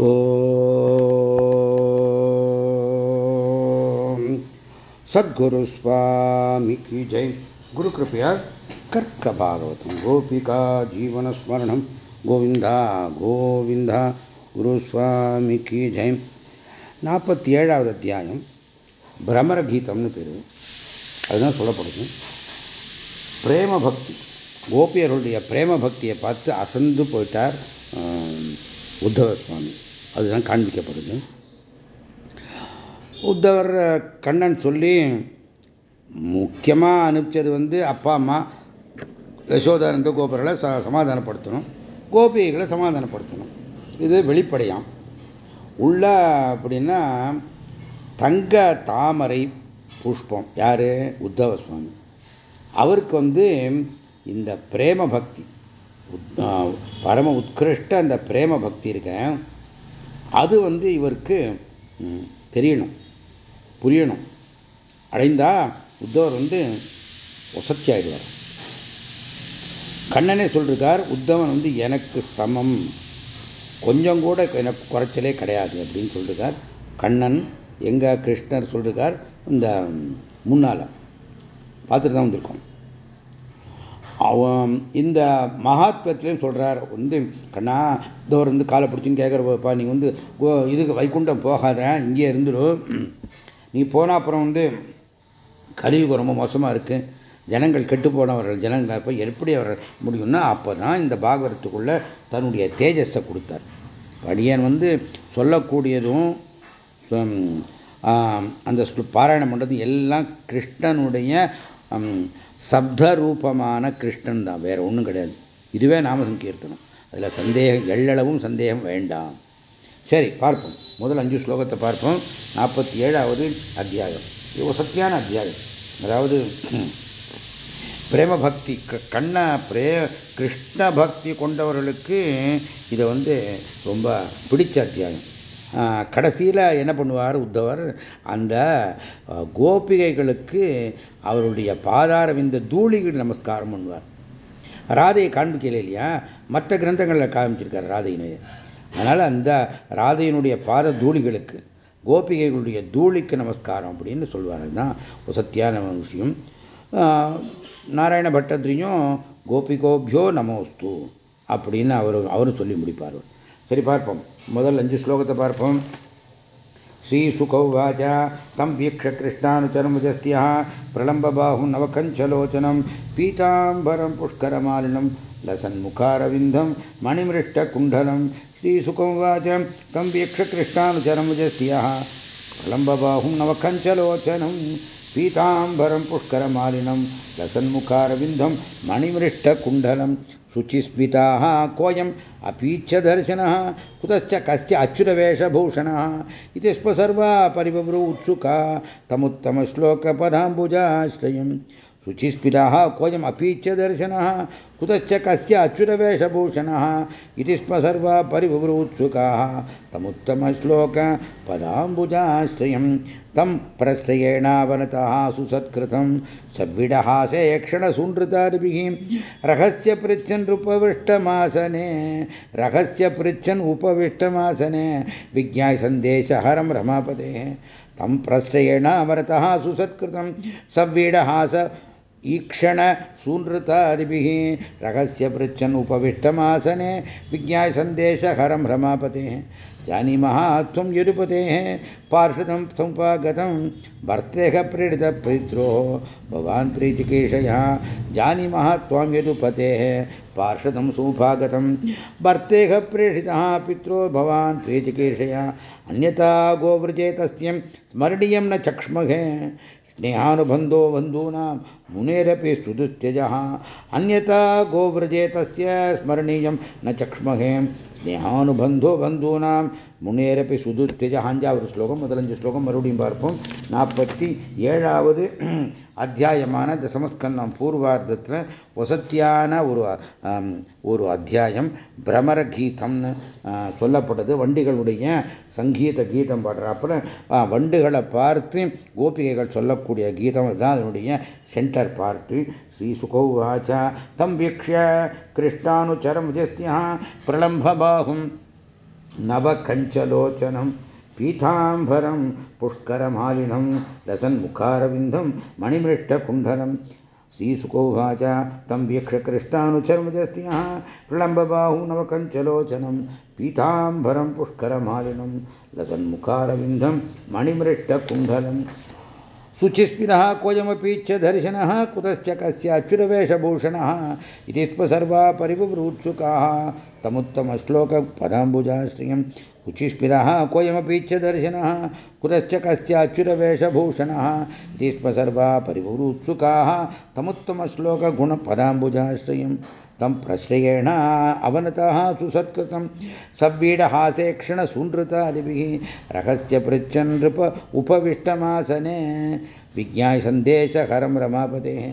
ஓம். சத்குரு சுவாமிக்கு ஜெய். குரு கிருப்பையா கர்க்க பாகவதம். கோபிகா ஜீவனஸ்மரணம் கோவிந்தா கோவிந்தா. குரு சுவாமிக்கு ஜெயம் நாற்பத்தி ஏழாவது அத்தியாயம். பிரமர கீதம்னு பேர். அதுதான் சொல்லப்படுது. பிரேம பக்தி கோபியருடைய பிரேம பக்தியை பார்த்து அசந்து போயிட்டார் உத்தவ சுவாமி. அதுதான் காண்பிக்கப்படுது. உத்தவர் கண்ணன் சொல்லி முக்கியமாக அனுப்பிச்சது வந்து அப்பா அம்மா யசோதானந்த கோபுரங்களை ச சமாதானப்படுத்தணும். கோபிகைகளை சமாதானப்படுத்தணும். இது வெளிப்படையாம். உள்ள அப்படின்னா தங்க தாமரை புஷ்பம். யார்? உத்தவ சுவாமி அவருக்கு வந்து இந்த பிரேம பக்தி பரம உத்கிருஷ்ட அந்த பிரேம பக்தி இருக்கேன். அது வந்து இவருக்கு தெரியணும் புரியணும். அடைந்தா உத்தவர் வந்து ஒசத்தி ஆயிடுவார் கண்ணனே சொல்றார் உத்தவன் வந்து எனக்கு சமம். கொஞ்சம் கூட எனக்கு குறைச்சலே கிடையாது அப்படின்னு சொல்றார் கண்ணன் எங்க கிருஷ்ணர் சொல்றார் இந்த முன்னால. பார்த்துட்டு தான் வந்திருக்கோம். அவன் இந்த மகாத்மத்திலையும் சொல்கிறார் வந்து கண்ணா இதோ இருந்து காலை பிடிச்சின்னு கேட்குறப்பா நீ வந்து இதுக்கு வைகுண்டம் போகாத இங்கே இருந்துடும் நீ போன அப்புறம் வந்து கலியுகம் ரொம்ப மோசமாக இருக்குது ஜனங்கள் கெட்டு போனவர்கள் ஜனங்கள் அப்போ எப்படி அவர் முடியும்னா அப்போ தான் இந்த பாகவரத்துக்குள்ளே தன்னுடைய தேஜஸை கொடுத்தார். படியன் வந்து சொல்லக்கூடியதும் அந்த பாராயணம் பண்ணுறது எல்லாம் கிருஷ்ணனுடைய சப்த ரூபமான கிருஷ்ணன் தான். வேற ஒன்றும் கிடையாது. இதுவே நாம சங்கீர்த்தனம். அதில் சந்தேகம் எள்ளளவும் சந்தேகம் வேண்டாம். சரி பார்ப்போம். முதல் அஞ்சு ஸ்லோகத்தை பார்ப்போம். நாற்பத்தி ஏழாவது அத்தியாயம். இது சத்தியான அத்தியாயம். அதாவது பிரேம பக்தி கண்ண பிரே கிருஷ்ண பக்தி கொண்டவர்களுக்கு இதை வந்து ரொம்ப பிடிச்ச அத்தியாயம். கடைசியில் என்ன பண்ணுவார் உத்தவர்? அந்த கோபிகைகளுக்கு அவருடைய பாதார விந்த தூளிகள் நமஸ்காரம் பண்ணுவார். ராதையை காண்பிக்கல இல்லையா? மற்ற கிரந்தங்களில் காமிச்சிருக்கார் ராதையினை. அதனால் அந்த ராதையினுடைய பாத தூளிகளுக்கு கோபிகைகளுடைய தூளிக்கு நமஸ்காரம் அப்படின்னு சொல்லுவார் அதுதான் சத்தியான விஷயம். நாராயண பட்டத்திரியும் கோபிகோபியோ நமோஸ்து அப்படின்னு அவர் அவரும் சொல்லி முடிப்பார். சரி பார்ப்போம் முதல் அஞ்சு ஸ்லோகத்தை பார்ப்போம் श्रीसुखौवाच तं वीक्ष्य कृष्णानुचरमुजस्त्यः प्रलम्बबाहुं नवकञ्चलोचनं पीताम्बरं पुष्करमालिनं लसन्मुखारविन्दं मणिमृष्टकुण्डलं श्रीसुखौवाच तं वीक्ष्य कृष्णानुचरमुजस्त्यः प्रलम्बबाहुं नवकञ्चलोचनं पीताम्बरं पुष्करमालिनं लसन्मुखारविन्दं मणिमृष्टकुण्डलं शुचिस्मिताः कोऽयम् अपीच्य दर्शनः कुतश्च कस्य अच्युतवेषभूषणः? इति स्पसर्वा परिबभ्रू उत्सुका तमुत्तमश्लोकपदाम्बुजाश्रयम्। शुचिस्मिताः कोऽयम् अपीच्य दर्शनः कुतश्च कस्य अच्युतवेषभूषणः? इति स्म सर्वा परिबभ्रूत्सुकाः तमुत्तमश्लोकपदाम्बुजाश्रयम्। तं प्रश्रयेणावनतः सुसत्कृतं सव्विडहासे क्षणसुनृतादिभिः रहस्य पृच्छन् उपविष्टमासने रहस्य पृच्छन् उपविष्टमासने विज्ञाय सन्देशहरं रमापदे तं प्रश्रयेणावरतः सुसत्कृतं सव्वीडहास ईक्षण सूनृतादिभिः रहस्य पृच्छन् उपविष्टमासने विज्ञाय सन्देशहरं रमापतेः जानीमः त्वं यदुपतेः पार्षदं समुपागतं भर्तेः प्रीडितप्रीत्रोः भवान् प्रीतिकेशयः जानीमः त्वां यदुपतेः पार्षदं समुपागतं भर्तेः प्रेषितः पित्रो। भवान् प्रीतिकेशयः अन्यथा गोव्रजे तस्यं स्मरणीयं न चक्ष्महे। स्नेहानुबन्धो बन्धूनां मुनेरपि सुदुत्यजः अन्यथा गोव्रजे तस्य स्मरणीयं न चक्ष्महे। ஸ்னேகானுபந்தோ பந்தூனாம் முன்னேறப்பி சுதுத்திஜ ஒரு ஸ்லோகம் முதலஞ்சு ஸ்லோகம் மறுபடியும் பார்ப்போம் நாற்பத்தி ஏழாவது அத்தியாயமான தசமஸ்கந்தம் பூர்வார்த்தத்தில் வசத்தியான ஒரு ஒரு அத்தியாயம் பிரமர கீதம்னு சொல்லப்பட்டது. வண்டிகளுடைய சங்கீத கீதம் பாடுறாப்புல வண்டுகளை பார்த்து கோபிகைகள் சொல்லக்கூடிய கீதம் தான் அதனுடைய சென்டர் பார்ட்டு ஸ்ரீ சுகௌவாச்ச தம் வீக்ஷ कृष्णानुचरं जस्त्यः प्रलम्भबाहुं नवकञ्चलोचनं पीताम्बरं पुष्करमालिनं लसन्मुखारविन्दं मणिमृष्टकुण्डलं श्रीसुकोवाच तं वीक्ष्य कृष्णानुचर्मजस्त्यः प्रलम्बबाहु नवकञ्चलोचनं पीताम्बरं पुष्करमालिनं लसन्मुखारविन्दं मणिमृष्टकुण्डलम् शुचिस्मिनः कोऽयमपीच्य दर्शनः कुतश्च कस्याच्युरवेशभूषणः इति स्म सर्वा परिवृत्सुकाः तमुत्तमश्लोकपदाम्बुजाश्रियं शुचिस्मिनः कोऽयमपीच्य दर्शनः कुतश्च कस्याच्युरवेशभूषणः इति स्म सर्वा परिवृत्सुकाः तमुत्तमश्लोकगुणपदाम्बुजाश्रियं तं प्रश्रयेण अवनतः सुसत्कृतं सव्वीडहासेक्षणसूनृतादिभिः रहस्य पृच्छन् नृप उपविष्टमासने। विज्ञाय रमापतेः।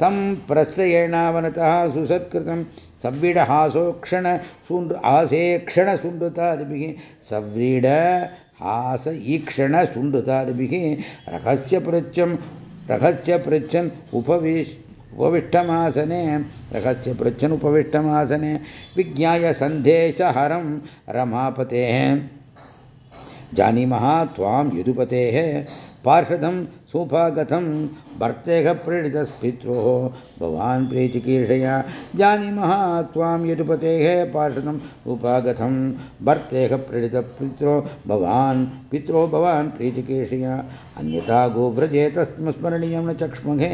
तं प्रश्रयेणावनतः सुसत्कृतं सव्वीडहासोक्षण सून् आसेक्षणसुन्दृतादिभिः सव्रीड हास ईक्षणसुन्दृतादिभिः रहस्य पृच्छं रहस्य पृच्छन् उपविश् उपविष्टमासने, रहस्य पृच्छन् उपविष्टमासने विज्ञाय सन्देशहरं रमापतेः। जानीमः त्वां यदुपतेः पार्षदं सोपागतं भर्तेः प्रीडितस्पित्रोः भवान् प्रीतिकीर्षया, जानीमः त्वां यदुपतेः पार्षदम् उपागतं भर्तेः प्रीडितपित्रो भवान् पित्रो, भवान् प्रीतिकीर्षया अन्यथा गोव्रजेतस्मस्मरणीयं न चक्ष्महे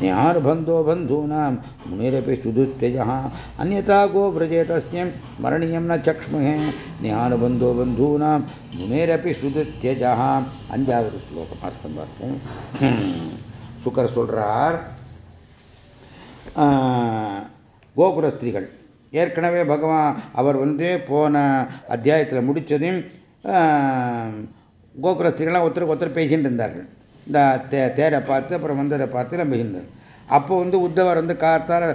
न्यार्बन्धो बन्धूनां मुनिरपि सुदुस्त्यजः अन्यथा गोव्रजेतस्यं स्मरणीयं न चक्ष्महे न्यानुबन्धो बन्धूनां முனேரப்பி சுதுத்தியஜா அஞ்சாவது ஸ்லோகம் அர்த்தம் பார்ப்போம் சுக்கர் சொல்றார் கோகுல ஸ்திரீகள் ஏற்கனவே பகவான் அவர் வந்து போன அத்தியாயத்தில் முடித்ததையும் கோகுலஸ்திரிகள்லாம் ஒருத்தருக்கு ஒருத்தர் பேசிட்டு இருந்தார்கள். இந்த தே தேரை பார்த்து அப்புறம் வந்ததை பார்த்து நம்ம இருந்தார் அப்போ வந்து உத்தவர் வந்து காத்தால்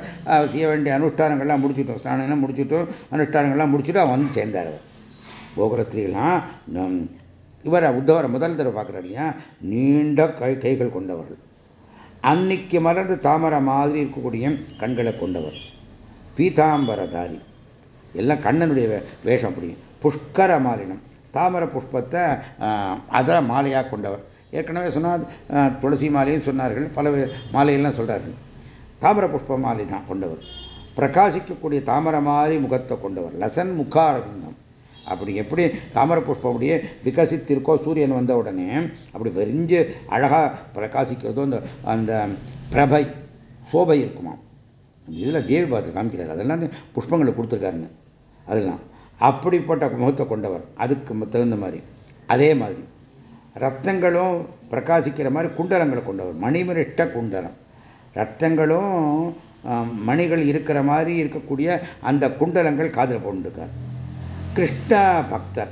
செய்ய வேண்டிய அனுஷ்டானங்கள்லாம் முடிச்சுட்டோம். ஸ்நானம்லாம் முடிச்சுட்டோம். அனுஷ்டானங்கள்லாம் முடிச்சுட்டு அவன் வந்து சேர்ந்தார் அவர். கோகுலத்திரிகள்லாம் இவர் உத்தவரை முதல் தடவை பார்க்குறாரு இல்லையா? நீண்ட கை கைகள் கொண்டவர்கள். அன்னைக்கு மலர்ந்து தாமரை மாதிரி இருக்கக்கூடிய கண்களை கொண்டவர். பீதாம்பரதாரி. எல்லாம் கண்ணனுடைய வேஷம் அப்படி. புஷ்கர மாலினம். தாமரை புஷ்பத்தை அதை மாலையாக கொண்டவர். ஏற்கனவே சொன்னால் துளசி மாலையும் சொன்னார்கள் பல மாலையெல்லாம் சொல்கிறார்கள் தாமர புஷ்ப மாலை தான் கொண்டவர். பிரகாசிக்கக்கூடிய தாமரை மாதிரி முகத்தை கொண்டவர். லசன் முகாரவிந்தம். அப்படி எப்படி தாமரை புஷ்பம் அப்படியே விகசித்திருக்கோ சூரியன் வந்த உடனே அப்படி வெறிஞ்சு அழகாக பிரகாசிக்கிறதோ அந்த அந்த பிரபை சோபை இருக்குமா இதில் தேவி பார்த்து காமிக்கிறார். அதெல்லாம் புஷ்பங்களை கொடுத்துருக்காருங்க அதெல்லாம். அப்படிப்பட்ட முகத்தை கொண்டவர். அதுக்கு தகுந்த மாதிரி. அதே மாதிரி ரத்தங்களும் பிரகாசிக்கிற மாதிரி குண்டலங்களை கொண்டவர். மணிமிருஷ்ட குண்டலம். ரத்தங்களும் மணிகள் இருக்கிற மாதிரி இருக்கக்கூடிய அந்த குண்டலங்கள் காதில் போட்டுருக்கார். கிருஷ்ண பக்தர்.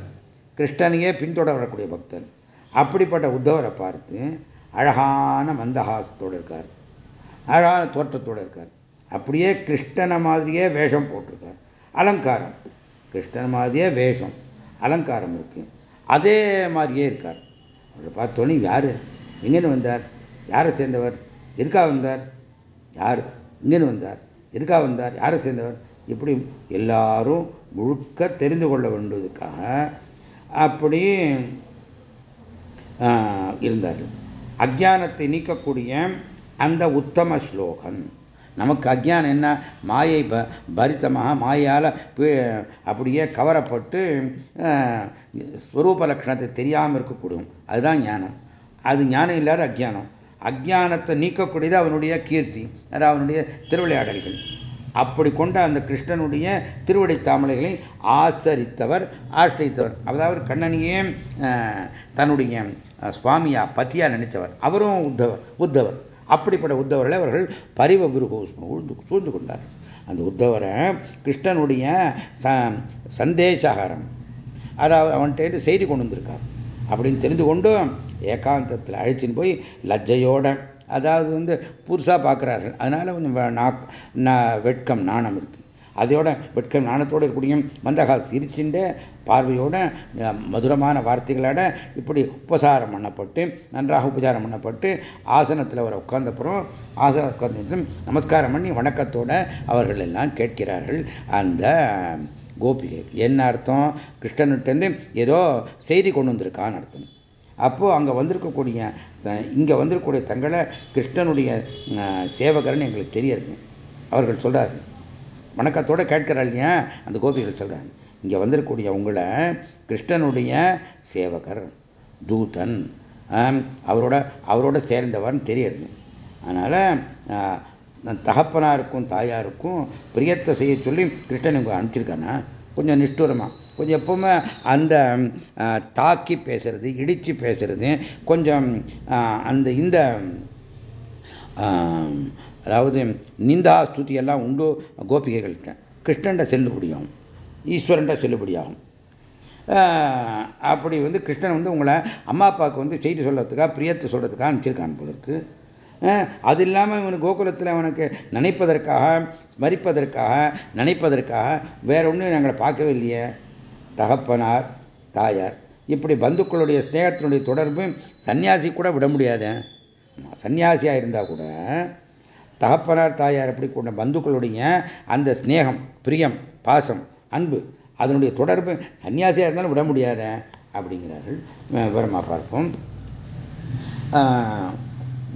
கிருஷ்ணனையே பின்தொடரக்கூடிய பக்தர். அப்படிப்பட்ட உத்தவரை பார்த்து அழகான மந்தஹாசத்தோடு இருக்கார். அழகான தோற்றத்தோடு இருக்கார். அப்படியே கிருஷ்ணனை மாதிரியே வேஷம் போட்டிருக்கார். அலங்காரம். கிருஷ்ணன் மாதிரியே வேஷம் அலங்காரம் இருக்கு. அதே மாதிரியே இருக்கார். அவரை பார்த்தோன்னே யார்? எங்கேன்னு வந்தார்? யாரை சேர்ந்தவர்? எதுக்காக வந்தார்? யார்? இங்கேன்னு வந்தார்? எதுக்காக வந்தார்? யாரை சேர்ந்தவர்? இப்படி எல்லாரும் முழுக்க தெரிந்து கொள்ள வேண்டுவதற்காக அப்படி இருந்தார்கள். அஜானத்தை நீக்கக்கூடிய அந்த உத்தம ஸ்லோகன் நமக்கு அஜ்ஞானம் என்ன? மாயை ப பரித்தமாக மாயால் அப்படியே கவரப்பட்டு ஸ்வரூப லட்சணத்தை தெரியாமல் இருக்கக்கூடும். அதுதான் ஞானம். அது ஞானம் இல்லாத அஜ்ஞானம். அஜ்ஞானத்தை நீக்கக்கூடியது அவனுடைய கீர்த்தி அது அவனுடைய திருவிளையாடல்கள். அப்படி கொண்ட அந்த கிருஷ்ணனுடைய திருவடை தாமலைகளை ஆசரித்தவர் ஆசிரித்தவர். அதாவது கண்ணனையே தன்னுடைய சுவாமியா பத்தியா நினைத்தவர். அவரும் உத்தவர் உத்தவர். அப்படிப்பட்ட உத்தவர்களை அவர்கள் பரிவ விருகோஸ்ம உழ்ந்து சூழ்ந்து கொண்டார். அந்த உத்தவரை கிருஷ்ணனுடைய சந்தேசகாரம் அதாவது அவன்கிட்ட செய்தி கொண்டு வந்திருக்கார். அப்படின்னு தெரிந்து கொண்டு ஏகாந்தத்தில் அழைச்சின்னு போய் லஜ்ஜையோட அதாவது வந்து புதுசாக பார்க்குறார்கள். அதனால் கொஞ்சம் வெட்கம் நாணம் இருக்குது அதோட வெட்கம் நாணத்தோடு இருக்கக்கூடிய மந்தகா சிரிச்சுண்டு பார்வையோட மதுரமான வார்த்தைகளோட இப்படி உபசாரம் பண்ணப்பட்டு நன்றாக உபசாரம் பண்ணப்பட்டு ஆசனத்தில் அவர் உட்கார்ந்தப்புறம் ஆசனம் உட்கார்ந்து நமஸ்காரம் பண்ணி வணக்கத்தோட அவர்கள் எல்லாம் கேட்கிறார்கள். அந்த கோபிகை என்ன அர்த்தம்? கிருஷ்ணன்கிட்டேருந்து ஏதோ செய்தி கொண்டு வந்திருக்கான்னு அர்த்தம். அப்போது அங்கே வந்திருக்கக்கூடிய இங்கே வந்திருக்கக்கூடிய தங்களை கிருஷ்ணனுடைய சேவகர்னு எங்களுக்கு தெரியாது அவர்கள் சொல்கிறார்கள் வணக்கத்தோடு கேட்கிறாள் இல்லையா அந்த கோபிகள் சொல்கிறாங்க இங்கே வந்திருக்கக்கூடிய உங்களை கிருஷ்ணனுடைய சேவகர் தூதன் அவரோட அவரோட சேர்ந்தவர்னு தெரியுது. அதனால் தகப்பனாருக்கும் தாயாருக்கும் பிரியத்தை செய்ய சொல்லி கிருஷ்ணன் இங்கே அனுப்பிச்சிருக்கானா? கொஞ்சம் நிஷ்டூரமாக கொஞ்சம் எப்பவுமே அந்த தாக்கி பேசுறது இடித்து பேசுறது கொஞ்சம் அந்த இந்த அதாவது நிந்தா ஸ்துதி எல்லாம் உண்டு கோபிகைகள்கிட்ட. கிருஷ்ணன்ட செல்லுபடியாகும். ஈஸ்வரன்ட செல்லுபடியாகும். அப்படி வந்து கிருஷ்ணன் வந்து உங்களை அம்மா அப்பாவுக்கு வந்து செய்தி சொல்கிறதுக்காக பிரியத்தை சொல்கிறதுக்காக அனுப்பிச்சிருக்கான் போலருக்கு அது இல்லாமல் இவனுக்கு கோகுலத்தில் அவனுக்கு நினைப்பதற்காக ஸ்மரிப்பதற்காக நினைப்பதற்காக வேற ஒன்றும் நாங்களை பார்க்கவே இல்லையே. தகப்பனார் தாயார் இப்படி பந்துக்களுடைய ஸ்நேகத்தினுடைய தொடர்பு சன்னியாசி கூட விட முடியாத. சன்னியாசியாக இருந்தால் கூட தகப்பனார் தாயார் எப்படி கொண்ட பந்துக்களுடைய அந்த ஸ்நேகம் பிரியம் பாசம் அன்பு அதனுடைய தொடர்பு சன்னியாசியாக இருந்தாலும் விட முடியாத அப்படிங்கிறார்கள். விவரமாக பார்ப்போம்.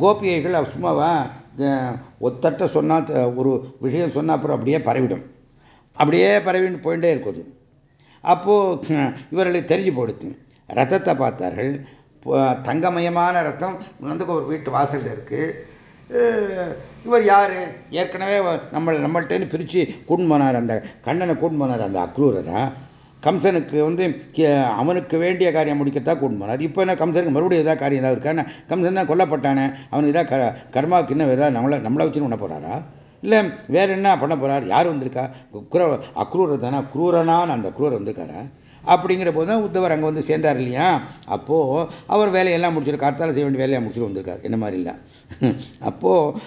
கோபிகைகள் சும்மாவா ஒத்தட்ட சொன்னால் ஒரு விஷயம் சொன்னால் அப்புறம் அப்படியே பரவிடும். அப்படியே பரவின்னு போயிட்டே இருக்குது. அப்போது இவர்களுக்கு தெரிஞ்சு போடுத்து ரத்தத்தை பார்த்தார்கள். தங்கமயமான ரத்தம் நந்தகோர் வீட்டு வாசலில் இருக்குது இவர் யார்? ஏற்கனவே நம்ம நம்மள்கிட்டேன்னு பிரித்து கூண்டு போனார் அந்த கண்ணனை கூண்டு போனார் அந்த அக்ரூரரை. கம்சனுக்கு வந்து அவனுக்கு வேண்டிய காரியம் முடிக்கத்தான் கூட்டு போனார். இப்போ என்ன கம்சனுக்கு மறுபடியும் எதாவது காரியம் ஏதாவது இருக்கானே கம்சன் தான் கொல்லப்பட்டானே அவனுக்கு ஏதாவது க கர்மாவுக்கு இன்னும் ஏதாவது நம்மளை நம்மளை வச்சுன்னு பண்ண போகிறாரா இல்லை வேற என்ன பண்ண போகிறார் யார் வந்திருக்கா? குர அக்ரூரர் தானே குரூரனான் அந்த குரூர் வந்திருக்காரா? அப்படிங்கிற போது தான் உத்தவர் அங்கே வந்து சேர்ந்தார் இல்லையா? அப்போது அவர் வேலையெல்லாம் முடிச்சிரு கார்த்தால செய்ய வேண்டிய வேலையை முடிச்சுட்டு வந்திருக்கார். என்ன மாதிரி இல்லை. அப்போது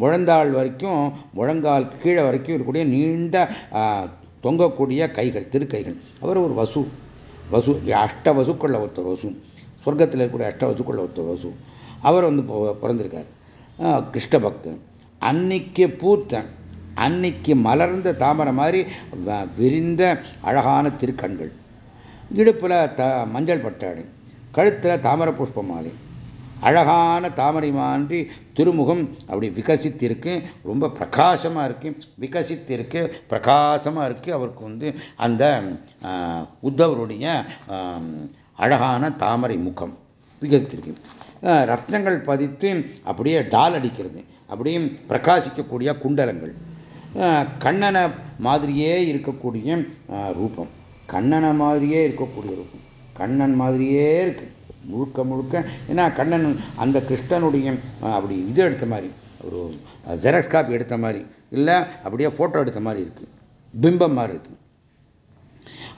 முழந்தாள் வரைக்கும் முழங்கால் கீழே வரைக்கும் இருக்கக்கூடிய நீண்ட தொங்கக்கூடிய கைகள் திருக்கைகள். அவர் ஒரு வசு. வசு அஷ்ட வசுக்குள்ள ஒருத்தர் வசு. சொர்க்கத்தில் இருக்கக்கூடிய அஷ்ட வசுக்குள்ள ஒருத்தர் வசு. அவர் வந்து பிறந்திருக்கார். கிருஷ்ண பக்தன். அன்னைக்கு பூத்தன். அன்னைக்கு மலர்ந்த தாமரை மாதிரி விரிந்த அழகான திருக்கண்கள். இடுப்பில் த மஞ்சள் பட்டாடை கழுத்தில் தாமரை புஷ்ப மாலை அழகான தாமரை மான்றி திருமுகம் அப்படி விகசித்திருக்கு ரொம்ப பிரகாசமாக இருக்கு விகசித்திருக்கு பிரகாசமாக இருக்கு. அவருக்கு வந்து அந்த உத்தவருடைய அழகான தாமரை முகம் விகசித்திருக்கு. ரத்னங்கள் பதித்து அப்படியே டால் அடிக்கிறது அப்படியே பிரகாசிக்கக்கூடிய குண்டலங்கள். கண்ணனை மாதிரியே இருக்கக்கூடிய ரூபம். கண்ணனை மாதிரியே இருக்கக்கூடிய ரூபம். கண்ணன் மாதிரியே இருக்கு. முழுக்க முழுக்க ஏன்னா கண்ணன் அந்த கிருஷ்ணனுடைய அப்படி இது எடுத்த மாதிரி ஒரு ஜெராக்ஸ் காப்பி எடுத்த மாதிரி இல்லை அப்படியே ஃபோட்டோ எடுத்த மாதிரி இருக்கு. பிம்பம் மாதிரி இருக்கு.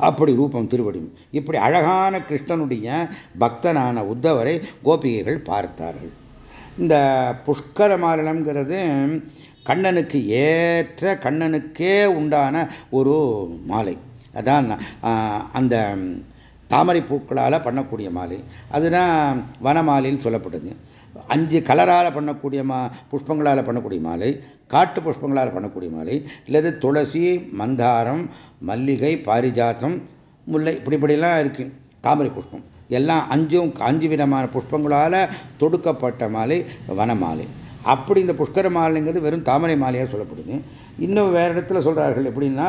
அப்படி ரூபம் திருவடியும். இப்படி அழகான கிருஷ்ணனுடைய பக்தனான உத்தவரை கோபிகைகள் பார்த்தார்கள். இந்த புஷ்கர மாலனம்ங்கிறது கண்ணனுக்கு ஏற்ற கண்ணனுக்கே உண்டான ஒரு மாலை. அதான் அந்த தாமரை பூக்களால் பண்ணக்கூடிய மாலை. அதுதான் வனமாலைன்னு சொல்லப்படுது அஞ்சு கலரால் பண்ணக்கூடிய மா புஷ்பங்களால் பண்ணக்கூடிய மாலை காட்டு புஷ்பங்களால் பண்ணக்கூடிய மாலை இல்லது துளசி மந்தாரம் மல்லிகை பாரிஜாத்தம் முல்லை இப்படி இப்படிலாம் இருக்கு. தாமரை புஷ்பம். எல்லாம் அஞ்சும் அஞ்சு விதமான புஷ்பங்களால் தொடுக்கப்பட்ட மாலை வனமாலை. அப்படி இந்த புஷ்கர மாலைங்கிறது வெறும் தாமரை மாலையாக சொல்லப்படுது. இன்னும் வேறு இடத்துல சொல்கிறார்கள் எப்படின்னா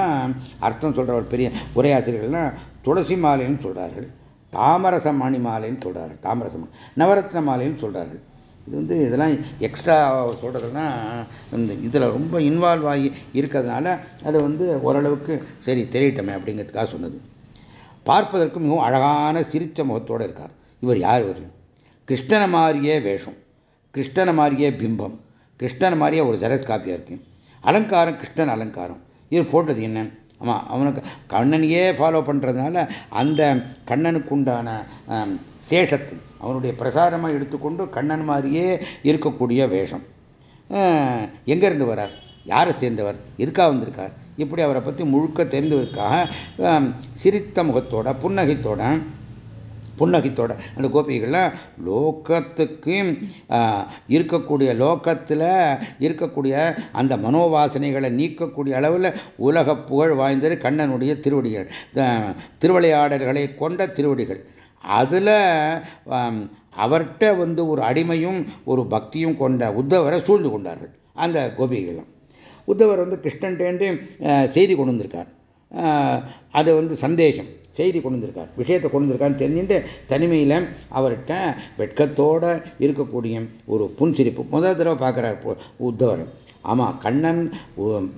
அர்த்தம் சொல்கிற ஒரு பெரிய உரையாசிரியர்கள்னா துளசி மாலைன்னு சொல்கிறார்கள் தாமரச மணி மாலைன்னு சொல்கிறார்கள் தாமரச நவரத்ன மாலைன்னு சொல்கிறார்கள் இது வந்து இதெல்லாம் எக்ஸ்ட்ரா சொல்கிறதுனா இந்த இதில் ரொம்ப இன்வால்வ் ஆகி இருக்கிறதுனால அதை வந்து ஓரளவுக்கு சரி தெரியட்டமே அப்படிங்கிறதுக்காக சொன்னது. பார்ப்பதற்கு மிகவும் அழகான சிரித்த முகத்தோடு இருக்கார். இவர் யார் இவர்? கிருஷ்ணனை மாதிரியே வேஷம் கிருஷ்ணனை மாதிரியே பிம்பம் கிருஷ்ணனை மாதிரியே ஒரு ஜெரஸ் காப்பியாக இருக்கு. அலங்காரம் கிருஷ்ணன் அலங்காரம். இது போட்டது என்ன? ஆமாம் அவனுக்கு கண்ணனையே ஃபாலோ பண்ணுறதுனால அந்த கண்ணனுக்கு உண்டான சேஷத்தை அவனுடைய பிரசாரமாக எடுத்துக்கொண்டு கண்ணன் மாதிரியே இருக்கக்கூடிய வேஷம். எங்கேருந்து வரார்? யாரை சேர்ந்தவர்? எதுக்காக வந்திருக்கார்? இப்படி அவரை பற்றி முழுக்க தெரிந்ததற்காக சிரித்த முகத்தோட புன்னகைத்தோட புன்னகைத்தோட. அந்த கோபிகள்லாம் லோக்கத்துக்கு இருக்கக்கூடிய லோக்கத்தில் இருக்கக்கூடிய அந்த மனோவாசனைகளை நீக்கக்கூடிய அளவில் உலக புகழ் வாய்ந்தது கண்ணனுடைய திருவடிகள். திருவிளையாடல்களை கொண்ட திருவடிகள். அதில் அவர்கிட்ட வந்து ஒரு அடிமையும் ஒரு பக்தியும் கொண்ட உத்தவரை சூழ்ந்து கொண்டார்கள். அந்த கோபிகள்லாம் உத்தவர் வந்து கிருஷ்ணன்டேண்டு செய்தி கொண்டு வந்திருக்கார். அது வந்து சந்தேகம். செய்தி கொண்டு வந்திருக்கார் விஷயத்தை கொண்டு வந்திருக்கான்னு தெரிஞ்சுட்டு தனிமையில் அவர்கிட்ட வெட்கத்தோடு இருக்கக்கூடிய ஒரு புன்சிரிப்பு முதல் தடவை பார்க்குறார் உத்தவர். ஆமாம் கண்ணன்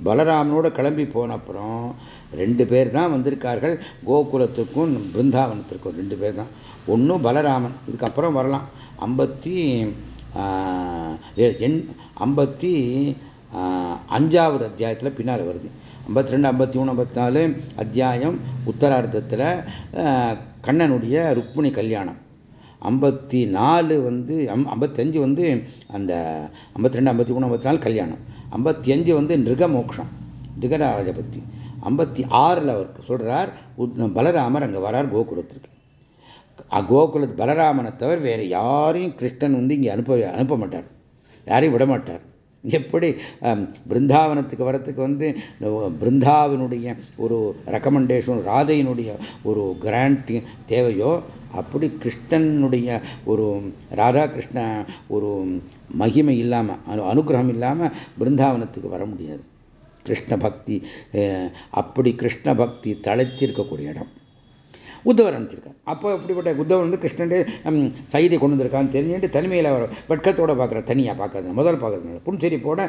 பலராமனோட கிளம்பி போன அப்புறம் ரெண்டு பேர் தான் வந்திருக்கார்கள். கோகுலத்துக்கும் பிருந்தாவனத்திற்கும் ரெண்டு பேர் தான். ஒன்றும் பலராமன் இதுக்கப்புறம் வரலாம். ஐம்பத்தி எண் ஐம்பத்தி அஞ்சாவது அத்தியாயத்தில் பின்னால் வருது. ஐம்பத்தி ரெண்டு ஐம்பத்தி மூணு ஐம்பத்தி நாலு அத்தியாயம் உத்தரார்த்தத்தில் கண்ணனுடைய ருக்மிணி கல்யாணம். ஐம்பத்தி நாலு வந்து அம் ஐம்பத்தஞ்சு வந்து அந்த ஐம்பத்தி ரெண்டு ஐம்பத்தி மூணு ஐம்பத்தி நாலு கல்யாணம். ஐம்பத்தி அஞ்சு வந்து நிருகமோக்ஷம் நிருகராஜ பத்தி ஐம்பத்தி ஆறில் அவருக்கு சொல்கிறார் பலராமர் அங்கே வரார் கோகுலத்திற்கு. கோகுலத்து பலராமனை தவிர வேறு யாரையும் கிருஷ்ணன் வந்து இங்கே அனுப்ப அனுப்ப மாட்டார். யாரையும் விட மாட்டார். எப்படி பிருந்தாவனத்துக்கு வரத்துக்கு வந்து பிருந்தாவினுடைய ஒரு ரெக்கமெண்டேஷன் ராதையினுடைய ஒரு கிராண்ட் தேவையோ அப்படி கிருஷ்ணனுடைய ஒரு ராதாகிருஷ்ண ஒரு மகிமை இல்லாமல் அனு அனுகிரகம் இல்லாமல் பிருந்தாவனத்துக்கு வர முடியாது. கிருஷ்ண பக்தி அப்படி கிருஷ்ண பக்தி தழைச்சிருக்கக்கூடிய இடம். உத்தவர் அனுப்பிச்சிருக்கார். அப்போ அப்படிப்பட்ட உத்தவர் வந்து கிருஷ்ணன் சைதை கொண்டு வந்திருக்கான்னு தெரிஞ்சுட்டு தனிமையில் அவர் வெட்கத்தோட பார்க்குற தனியாக பார்க்கறது முதல் பார்க்கறதுனால புன்சிரிப்போட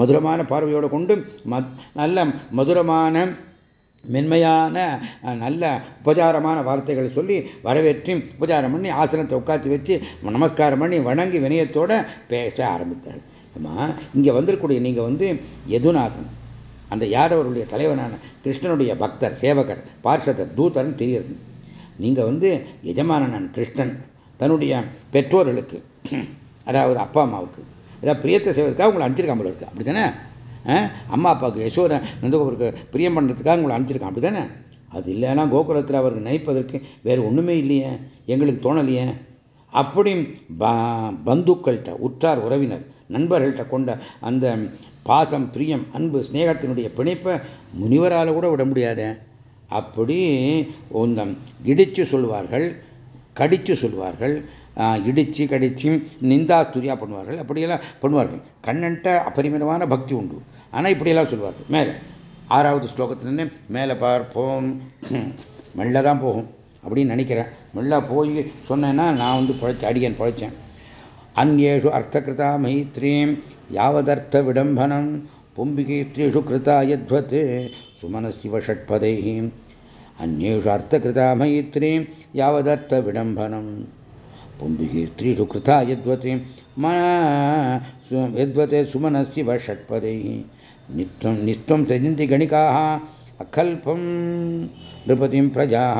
மதுரமான பார்வையோடு கொண்டு நல்ல மதுரமான மென்மையான நல்ல உபச்சாரமான வார்த்தைகளை சொல்லி வரவேற்றி உபச்சாரம் பண்ணி ஆசனத்தை உட்காந்து வச்சு நமஸ்காரம் பண்ணி வணங்கி வினயத்தோட பேச ஆரம்பித்தார். ஆமாம் இங்கே வந்திருக்கூடிய நீங்கள் வந்து எதுநாதன்? அந்த யாதவருடைய தலைவனான கிருஷ்ணனுடைய பக்தர் சேவகர் பார்ஷதர் தூதர்னு தெரியுது. நீங்கள் வந்து எஜமானன் கிருஷ்ணன் தன்னுடைய பெற்றோர்களுக்கு அதாவது அப்பா அம்மாவுக்கு ஏதாவது பிரியத்தை செய்வதற்காக உங்களை அனுப்பிச்சிருக்காமல் இருக்கு. அப்படி தானே? அம்மா அப்பாவுக்கு யசோர நந்தகோபுருக்கு பிரியம் பண்ணுறதுக்காக உங்களை அனுப்பிச்சிருக்கான். அப்படி தானே? அது இல்லைன்னா கோகுலத்தில் அவருக்கு நினைப்பதற்கு வேறு ஒன்றுமே இல்லையே. எங்களுக்கு தோணலையே. அப்படி பந்துக்கள்கிட்ட உற்றார் உறவினர் நண்பர்கள்ட்ட கொண்ட அந்த பாசம் பிரியம் அன்பு ஸ்நேகத்தினுடைய பிணைப்பை முனிவரால் கூட விட முடியாத. அப்படி இடிச்சு சொல்வார்கள் கடிச்சு சொல்வார்கள் இடிச்சு கடிச்சு நிந்தாஸ்துரியா பண்ணுவார்கள் அப்படியெல்லாம் பண்ணுவார்கள். கண்ணன்ட்ட அபரிமிதமான பக்தி உண்டு. ஆனால் இப்படியெல்லாம் சொல்வார்கள். மேலே ஆறாவது ஸ்லோகத்துலேருந்து மேலே பார்ப்போம். மெல்ல தான் போகும். அப்படின்னு நினைக்கிறேன். மெல்லா போய் சொன்னேன்னா நான் வந்து பிழைச்சேன் அடியன் பிழைச்சேன். அந்நேஷு அர்த்தகிருதா மைத்ரீம் யாவதர்த்த விடம்பனம் பொம்பிகீர்த்தேஷு கிருதா யத்வத் சுமனசிவ ஷட்பதை. அந்நேஷு அர்த்தகிருதா மைத்ரீம் யாவதர்த்த விடம்பனம் பொம்பிகீர்த்தேஷு கிருதா யத்வத் மன யத்வத் சுமனசிவ ஷட்பதை. நித்தம் நித்தம் சஜந்தி கணிக்காக अकल्पं नृपतिं प्रजाः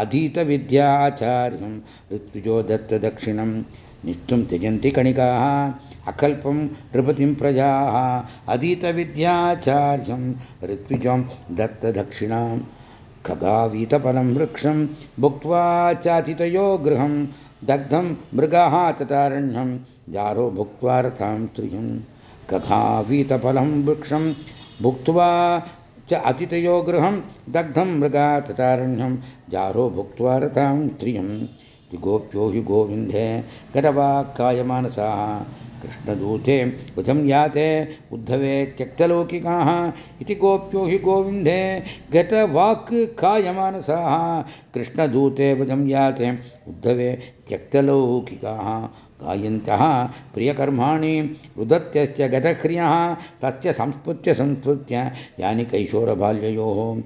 अधीतविद्याचार्यं ऋत्विजो दत्तदक्षिणं नित्यं त्यजन्ति कणिकाः अकल्पं नृपतिं प्रजाः अधीतविद्याचार्यं ऋत्विजं दत्तदक्षिणां खगावीतफलं वृक्षं भुक्त्वा चातितयो गृहं दग्धं मृगाः ततारण्यं जारो भुक्त्वा रथां त्रियं खगावीतफलं वृक्षं भुक्त्वा च अतिथयो गृहं दग्धं मृगा ततारण्यं जारो भुक्त्वा रथां त्रियं गोप्यो हि गोविन्दे गतवाक्कायमानसाः कृष्णदूते बुधं याते उद्धवे त्यक्तलौकिकाः। इति गोप्यो हि गोविन्दे गतवाक् कायमानसाः। कृष्णदूते बुधं याते उद्धवे त्यक्तलौकिकाः। गायन्तः प्रियकर्माणि रुदत्यश्च गतक्रियः तस्य संस्मृत्य संस्मृत्य यानि कैशोरबाल्ययोः।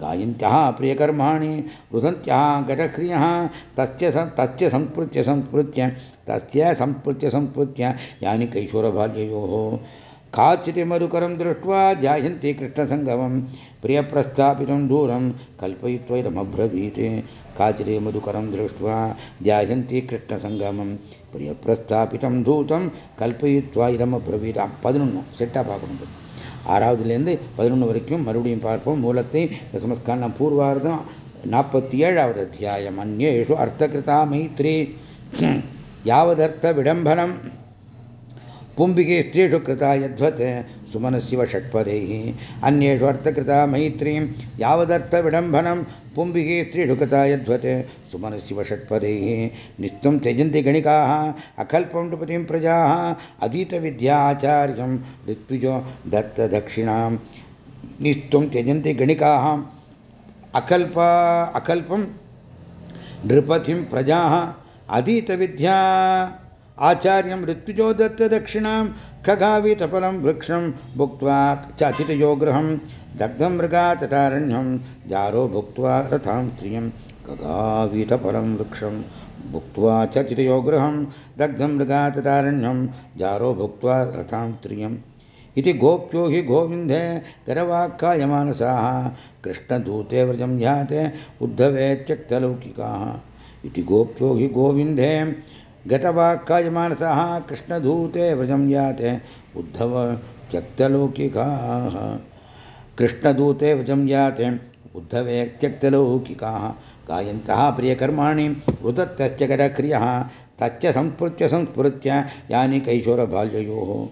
गायन्त्यः प्रियकर्माणि रुदन्त्यः गतक्रियः तस्य तस्य संस्मृत्य संस्मृत्य तस्य संस्मृत्य संस्मृत्य यानि कैशोरबाल्ययोः। काचित् मधुकरं दृष्ट्वा जायन्ति कृष्णसङ्गमं प्रियप्रस्थापितं दूरं कल्पयित्वा इदमब्रवीत् काचित् मधुकरं दृष्ट्वा ध्यायन्ति कृष्णसङ्गमं प्रियप्रस्थापितं தூதம் கல்பயித்வா இதம் அப்ரவீத் பதினொன்று செட்டாக பார்க்கணும் ஆறாவதுலேருந்து பதினொன்று வரைக்கும் மறுபடியும் பார்ப்போம் மூலத்தை தசமஸ்கான பூர்வார்த்தம் நாற்பத்தி ஏழாவது அத்தியாயம் அந்நேஷு அர்த்தகிருதா மைத்ரி யாவதர்த்த விடம்பனம் पुम्बिके स्त्रीषु कृता यद्वत् सुमनशिव षट्पदैः अन्येषु अर्थकृता मैत्रीं यावदर्थविडम्बनं पुम्बिके स्त्रीषु कृता यद्वत्। सुमनशिव षट्पदैः नित्यं त्यजन्ति गणिकाः अकल्पं नृपतिं प्रजाः अधीतविद्याचार्यं ऋत्विजो दत्तदक्षिणां नित्यं त्यजन्ति गणिकाः, अकल्प अकल्पं नृपतिं प्रजाः, अधीतविद्या आचार्यं ऋत्विजो दत्तदक्षिणां खगावीतफलं वृक्षं भुक्त्वा चाचितयोगृहं दग्धं मृगातटारण्यं जारो भुक्त्वा रथां स्त्रियं खगावीतफलं वृक्षं भुक्त्वा चचितयोगृहं दग्धं मृगातटारण्यं जारो भुक्त्वा रथां स्त्रियम् इति गोप्यो हि गोविन्दे करवाक्कायमानसाः कृष्णदूते व्रजं याते उद्धवे त्यक्तलौकिकाः। इति गोप्यो हि गोविन्दे गतवाक्कायमानसः कृष्णधूते व्रजं याते उद्धव त्यक्तलौकिकाः। कृष्णदूते व्रजं याते उद्धवे त्यक्तलौकिकाः। गायन्तः प्रियकर्माणि? उदत्तश्च करक्रियः तच्च संस्मृत्य संस्मृत्य यानि कैशोरबाल्ययोः।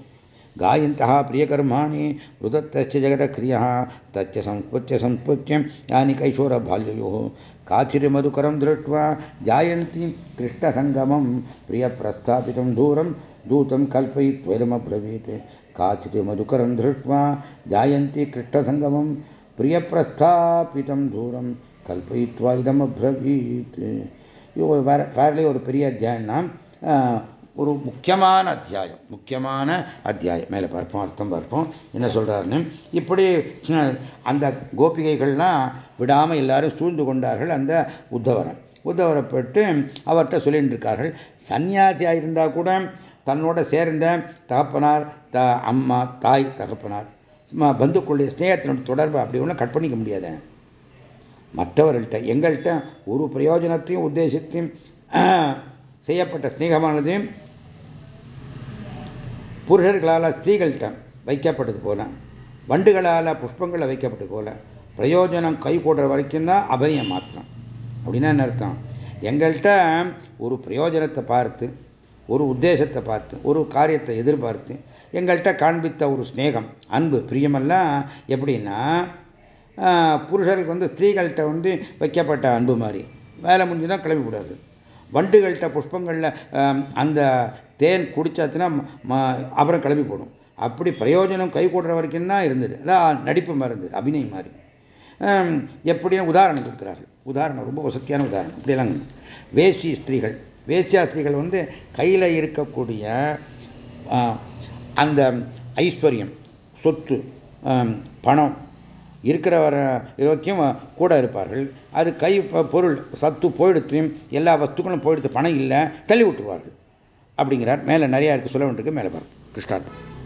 गायन्तः प्रियकर्माणि? रुदत्तश्च जगदक्रियः। तच्च संस्मृत्य संस्मृत्य यानि कैशोरबाल्ययोः। काचिर्मधुकरं दृष्ट्वा जायन्ति कृष्णसङ्गमं प्रियप्रस्थापितं दूरं दूतं कल्पयित्वैरमब्रवीत् काचित् मधुकरं दृष्ट्वा जायन्ति कृष्णसङ्गमं प्रियप्रस्थापितं दूरं கல்பயித்வா இதம் அப்ரவீத் இது ஒரு வேற ஃபேர்லி ஒரு பெரிய அத்தியாயம்னா ஒரு முக்கியமான அத்தியாயம் முக்கியமான அத்தியாயம். மேலே பார்ப்போம் அர்த்தம் பார்ப்போம். என்ன சொல்கிறாருன்னு இப்படி அந்த கோபிகைகள்லாம் விடாமல் எல்லாரும் சூழ்ந்து கொண்டார்கள் அந்த உத்தவரம் உத்தவரப்பட்டு அவர்கிட்ட சொல்லிட்டு இருக்கார்கள் சன்னியாசியாக இருந்தால் கூட தன்னோட சேர்ந்த தகப்பனார் த அம்மா தாய் தகப்பனார் பந்துக்குள்ளே ஸ்நேகத்தினோட தொடர்பு அப்படி ஒன்றும் கட் பண்ணிக்க முடியாத. மற்றவர்கள்ட்ட எங்கள்கிட்ட ஒரு பிரயோஜனத்தையும் உத்தேசத்தையும் செய்யப்பட்ட ஸ்நேகமானது புருஷர்களால் ஸ்திரீகள்கிட்ட வைக்கப்பட்டது போல வண்டுகளால் புஷ்பங்களை வைக்கப்பட்டது போல பிரயோஜனம் கை கூடுற வரைக்கும் தான் அபரியம் மாத்திரம். அப்படின்னா என்ன அர்த்தம்? எங்கள்கிட்ட ஒரு பிரயோஜனத்தை பார்த்து ஒரு உத்தேசத்தை பார்த்து ஒரு காரியத்தை எதிர்பார்த்து எங்கள்கிட்ட காண்பித்த ஒரு ஸ்நேகம் அன்பு பிரியமெல்லாம் எப்படின்னா புருஷருக்கு வந்து ஸ்திரீகள்கிட்ட வந்து வைக்கப்பட்ட அன்பு மாதிரி. வேலை முடிஞ்சுதான் கிளம்பி விடாது வண்டுகள்கிட்ட புஷ்பங்களில் அந்த தேன் குடிச்சாச்சுன்னா அப்புறம் கிளம்பி போடும். அப்படி பிரயோஜனம் கை கூடுற வரைக்கும் தான் இருந்தது. அதான் நடிப்பு மாதிரி இருந்தது அபிநயம் மாதிரி எப்படின்னு உதாரணம் கொடுக்குறார்கள். உதாரணம் ரொம்ப வசதியான உதாரணம். அப்படியெல்லாம் வேசி ஸ்திரீகள். வேசியா ஸ்திரீகள் வந்து கையில் இருக்கக்கூடிய அந்த ஐஸ்வர்யம் சொத்து பணம் இருக்கிற வர வரைக்கும் கூட இருப்பார்கள். அது கை பொருள் சத்து போயிடுத்து எல்லா வஸ்துக்களும் போயிடுத்து பணம் இல்லை தள்ளி விட்டுருவார்கள். அப்படிங்கிறார். மேலே நிறையா இருக்குது சொல்ல வேண்டியிருக்கு மேலே பாருங்க. கிருஷ்ணார்த்தம்